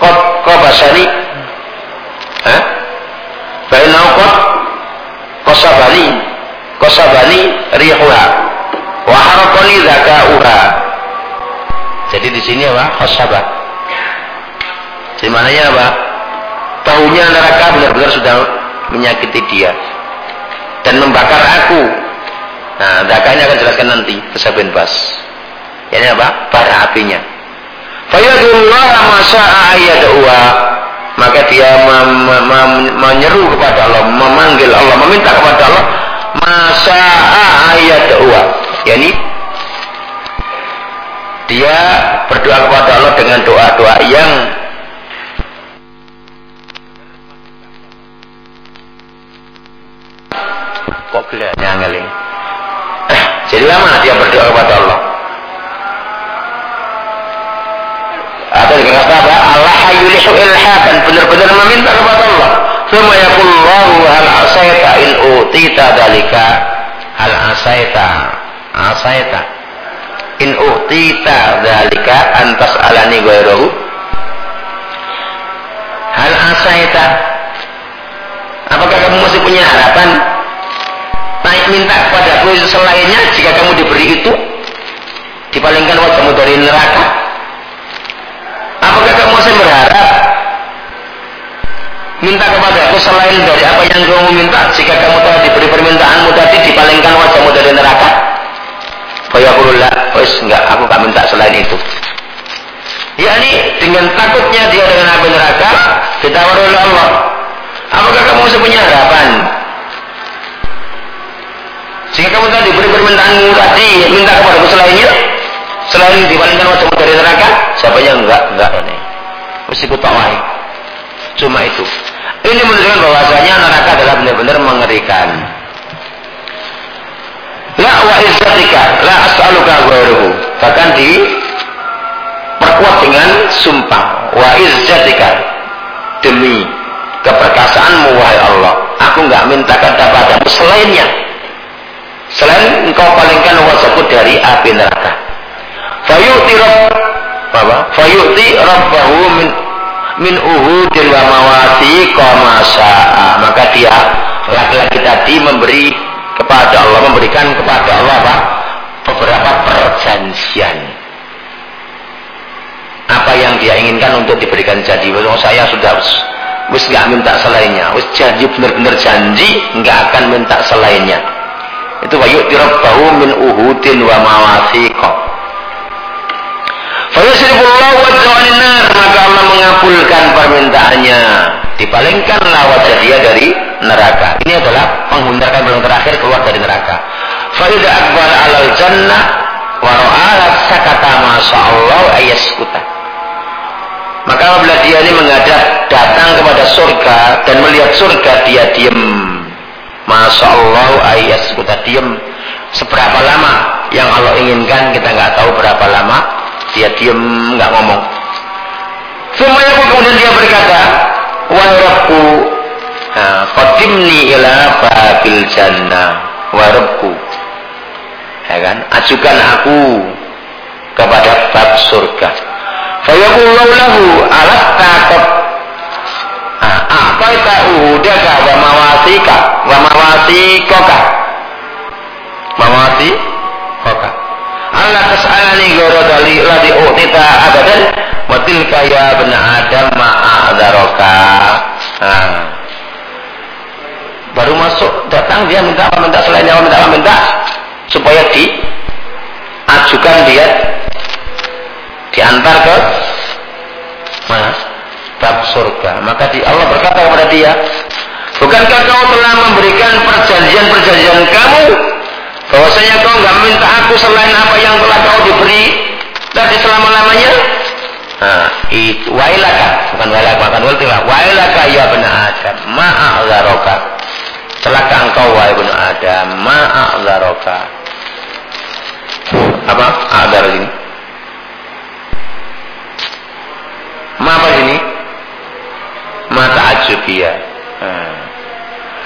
qad qabasani. Hah? Fa innahu qad qasabani. Qasabani rihuha Waharokoni zakauha. Jadi di sini apa? Khosabah. Di mananya apa? Tahunya neraka benar-benar sudah menyakiti dia dan membakar aku. Nah, ini akan jelaskan nanti, Kesabin Bas. Ini apa? Bara apinya. Fayadullah masya'a ayad'uwa. Maka dia menyeru kepada Allah, memanggil Allah, meminta kepada Allah masya'a ayad'uwa. Yani dia berdoa kepada Allah dengan doa-doa yang kok gelanya ngeling jadi lama dia berdoa kepada Allah. Atau dikata apa? Allah hayulihu ilhadan benar-benar meminta kepada Allah. Suma yakullahu hal asaita in utita dalika hal asaita asaita in utita dalika antas alani ghairahu hal asaita apakah kamu masih punya harapan? Tanya minta kepada aku selainnya jika kamu diberi itu dipalingkan wajahmu dari neraka. Apakah kamu masih berharap minta kepada aku selain dari apa yang kamu minta jika kamu telah diberi permintaanmu tadi dipalingkan wajahmu dari neraka Fayaqulullah, wis enggak, aku gak minta selain itu. yakni dengan takutnya dia dengan api neraka, ditawar oleh Allah. Apakah kamu masih punya harapan? Jika kamu tadi diberi permintaanmu tadi, minta kepada selainnya, selain dibandingkan wajahmu dari neraka, siapa yang enggak, enggak ini. Mesti ikut tawahi. Cuma itu. Ini menunjukkan bahwasanya neraka adalah benar-benar mengerikan. La wa izzatika la as'aluka ghairuhu. Bahkan di perkuat dengan sumpah wa izzatika demi keperkasaanmu wahai Allah. Aku enggak minta kata selainnya. Selain engkau palingkan wajahku dari api neraka. Fayu'ti rabb apa? Fayu'ti rabbahu min min uhudin wa mawati kama Maka dia laki-laki tadi memberi kepada Allah memberikan kepada Allah apa? beberapa perjanjian. Apa yang dia inginkan untuk diberikan janji? Oh, saya sudah wis nggak minta selainnya. Wis janji benar-benar janji nggak akan minta selainnya. Itu wa yu'tirabbahu min uhudin wa mawasiqa. Fayusrifullahu wajhahu nar. Maka Allah mengabulkan permintaannya. Dipalingkanlah wajah dia dari neraka. Ini adalah penghundarkan belum terakhir keluar dari neraka. Faidah akbar alal jannah wa ra'ala sakata masyaallah ayaskuta. Maka apabila dia ini menghadap datang kepada surga dan melihat surga dia diam. Masya Allah ayaskuta diam. Seberapa lama yang Allah inginkan kita nggak tahu berapa lama dia diam nggak ngomong. Qadimni ila babil jannah wa Rabbku ya kan? Ajukan aku kepada bab surga. Fayaqulu lahu alasta qad apa itu? Uhudaka wa mawasika wa mawasikaka mawasi koka Allah tas'alani ghara dali ladhi u'tita abadan. Wa tilka ya bena adam ma'adharaka nah. Baru masuk datang dia minta apa minta selain yang minta apa minta. Supaya diajukan dia. Diantar ke mana bab surga. Maka di Allah berkata kepada dia bukankah kau telah memberikan perjanjian-perjanjian kamu? Bahwasanya kau nggak minta aku selain apa yang telah kau diberi tadi selama-lamanya? Nah, itu wailaka. Bukan wailaka bukan wailaka wailaka ya benar. Adam ma'azaroka celaka engkau wahai benar adam. Ma'azaroka apa? Adar ini ma apa ini mata ajubia hmm.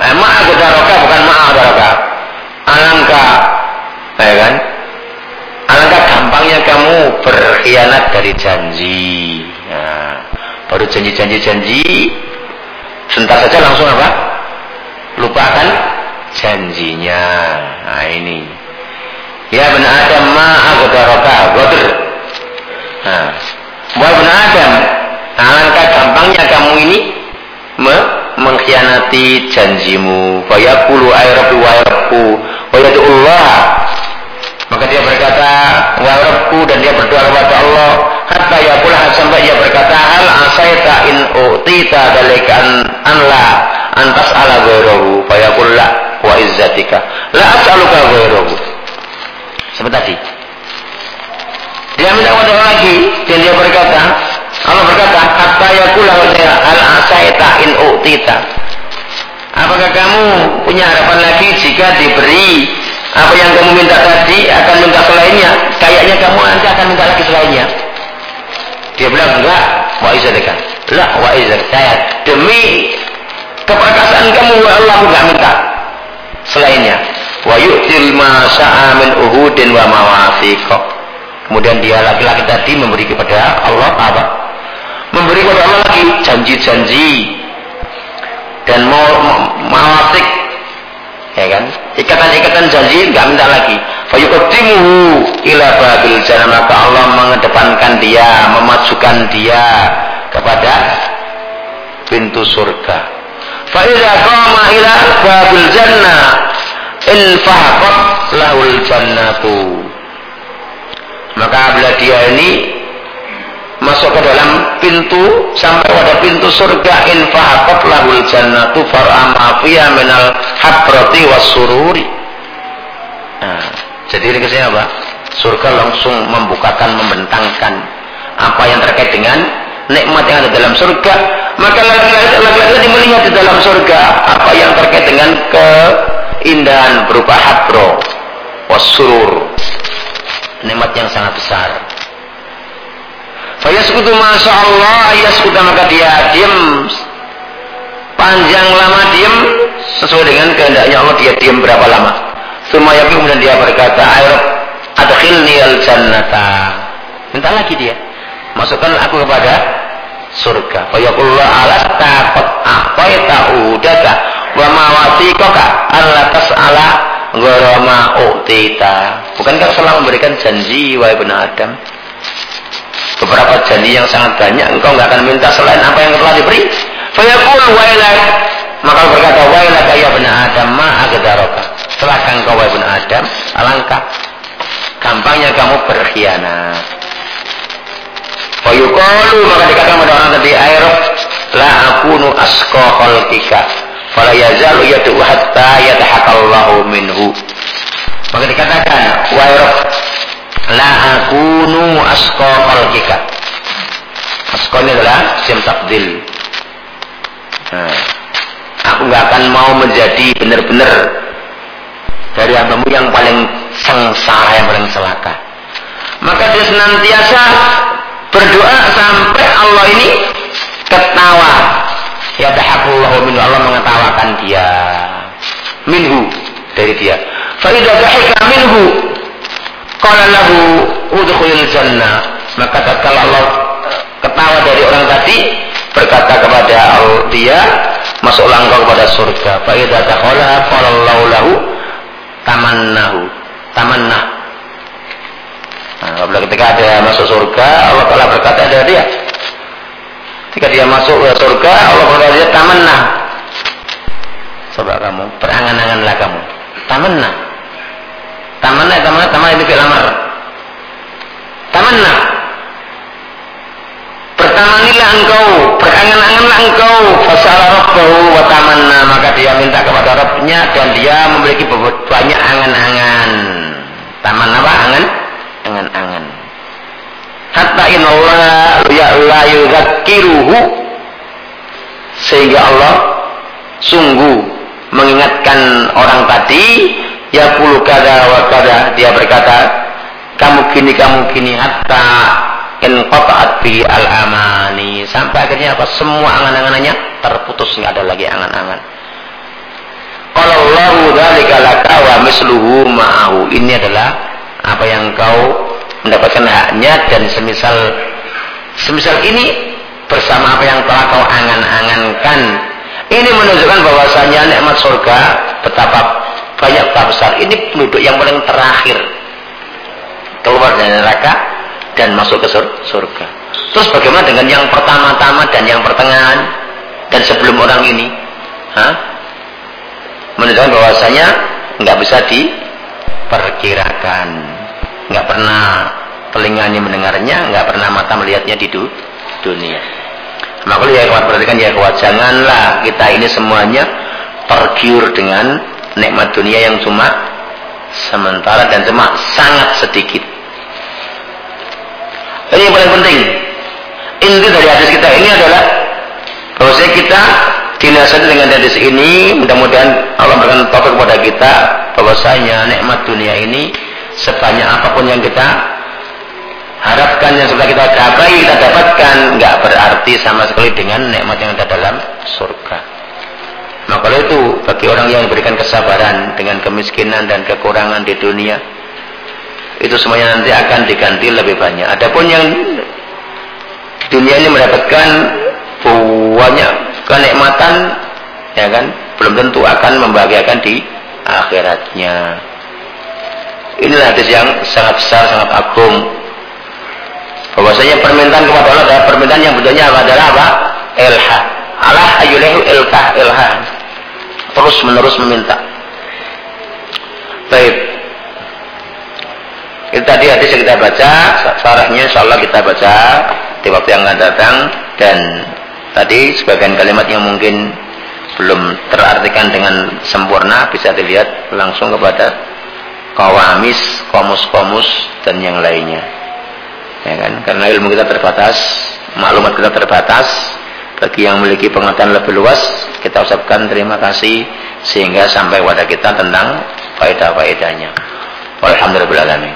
eh, ma'azaroka bukan ma'azaroka alangkah ya kan? Alangkah gampangnya kamu berkhianat dari janji. Nah, baru janji-janji-janji sebentar saja langsung apa lupakan janjinya. Nah ini. Ya benar Adam ma agdaroka goder nah buat benar Adam alangkah gampangnya kamu ini me mengkhianati janjimu. Fayaqulu ay rabbi wa rabbu wa Allah. Maka dia berkata wa rabbu dan dia berdoa kepada Allah hatta yaqul u'tita dalika an, an la an tas'ala ghairahu fa yaqul la wa izzatika. La as'aluka ghairahu seperti tadi? Dia minta kepada lagi dan dia berkata Allah berkata hatta yaqula al asaita in u'tita. Apakah kamu punya harapan lagi jika diberi apa yang kamu minta tadi akan minta selainnya? Kayaknya kamu nanti akan minta lagi selainnya. Dia bilang enggak wa izzatika. Lah wa saya demi keperkasaan kamu ya Allah aku enggak minta selainnya. Wa yu'til ma sya'a min uhudin wa mawafiqa kemudian dia laki-laki tadi memberi kepada Allah apa? Memberi kepada Allah lagi janji-janji dan mau mawasik ya kan? Ikatan-ikatan janji nggak minta lagi. Fayuqaddimuhu ila babil jannah maka Allah mengedepankan dia memajukan dia kepada pintu surga fa idza qama ila babil jannah in fahaqat lahul jannatu. Maka bila dia ini masuk ke dalam pintu sampai pada pintu surga infaqat lahul jannatu far'ama fiya minal habrati was sururi. Nah, jadi ini apa? Surga langsung membukakan membentangkan apa yang terkait dengan nikmat yang ada dalam surga. Maka lagi-lagi melihat di dalam surga apa yang terkait dengan keindahan berupa habro was surur nikmat yang sangat besar Fayaskutu masya Allah yaskutu maka dia diam panjang lama diam sesuai dengan kehendaknya Allah dia diam berapa lama. Semuanya kemudian dia berkata, Ayo adkhilni al jannata. Minta lagi dia. Masukkan aku kepada surga. Fayaqullah alasta qad a'taita udaka wa ma wasiqaka alla tas'ala ghara ma utita. Bukankah telah memberikan janji wahai benar Adam? beberapa janji yang sangat banyak engkau nggak akan minta selain apa yang telah diberi fayaqul wailak maka berkata wailak ya benar Adam ma agdaroka celaka engkau wahai benar Adam alangkah gampangnya kamu berkhianat fayuqalu maka dikatakan pada orang tadi air la akunu asqa khalqika fala yazalu yad'u hatta yadhakallahu minhu. Maka dikatakan wahai la akunu asqa khalqika. Asqa ini adalah sim takdil nah, aku nggak akan mau menjadi benar-benar dari hambamu yang paling sengsara yang paling celaka. Maka dia senantiasa berdoa sampai Allah ini ketawa ya dahakullahu minhu Allah mengetawakan dia minhu dari dia fa idza minhu Qala lahu udkhulil jannah. Maka tatkala Allah ketawa dari orang tadi berkata kepada dia masuklah engkau kepada surga. Fa idza dakhala qala lahu tamannahu. Tamanna. Nah, apabila ketika dia masuk surga, Allah Taala berkata kepada dia. Ketika dia masuk ke surga, Allah berkata dia tamanna. Coba kamu, berangan-anganlah kamu. Tamanna Tamanna, tamanna, tamanna itu fi'il amr. Tamanna. Bertamanilah engkau, berangan-anganlah engkau, fasala rabbahu wa tamanna, maka dia minta kepada Rabbnya dan dia memiliki banyak angan-angan. Tamanna apa? Angan? Angan-angan. Hatta inna Allah ya la yudzakiruhu sehingga Allah sungguh mengingatkan orang tadi ya puluh kada wa kada. Dia berkata kamu gini kamu gini hatta in qata'at bi al amani sampai akhirnya apa? Semua angan-angannya terputus nggak ada lagi angan-angan. Kalau Allah dzalika laka wa misluhu ma'ahu. Ini adalah apa yang kau mendapatkan haknya dan semisal semisal ini bersama apa yang telah kau angan-angankan ini menunjukkan bahwasanya nikmat surga betapa banyak tak besar. Ini penduduk yang paling terakhir keluar dari neraka dan masuk ke surga. Terus bagaimana dengan yang pertama-tama dan yang pertengahan dan sebelum orang ini? Hah? Menunjukkan bahwasanya nggak bisa diperkirakan, nggak pernah telinganya mendengarnya, nggak pernah mata melihatnya di dunia. Maka ya kawan perhatikan ya kawan janganlah kita ini semuanya tergiur dengan nikmat dunia yang cuma sementara dan cuma sangat sedikit. Ini yang paling penting. Inti dari hadis kita ini adalah bahwa kita dinasihati dengan hadis ini mudah-mudahan Allah berikan taufik kepada kita bahwasanya nikmat dunia ini sebanyak apa pun yang kita harapkan yang sudah kita capai kita dapatkan. Nggak berarti sama sekali dengan nikmat yang ada dalam surga. Maka itu bagi orang yang diberikan kesabaran dengan kemiskinan dan kekurangan di dunia itu semuanya nanti akan diganti lebih banyak. Adapun yang di dunia ini mendapatkan banyak kenikmatan ya kan belum tentu akan membahagiakan di akhiratnya inilah hadis yang sangat besar sangat agung. Bahwasanya permintaan kepada Allah adalah permintaan yang bentuknya adalah apa? Ilha. Allah ayulehu ilka ilha. Terus menerus meminta. Baik. Itu tadi hadis yang kita baca sarahnya insya Allah kita baca di waktu yang akan datang. Dan Tadi sebagian kalimat yang mungkin belum terartikan dengan sempurna bisa dilihat langsung kepada kawamis, komus-komus dan yang lainnya. Ya kan? Karena ilmu kita terbatas, maklumat kita terbatas. Bagi yang memiliki pengetahuan lebih luas, kita ucapkan terima kasih sehingga sampai pada kita tentang faedah-faedahnya. Alhamdulillah.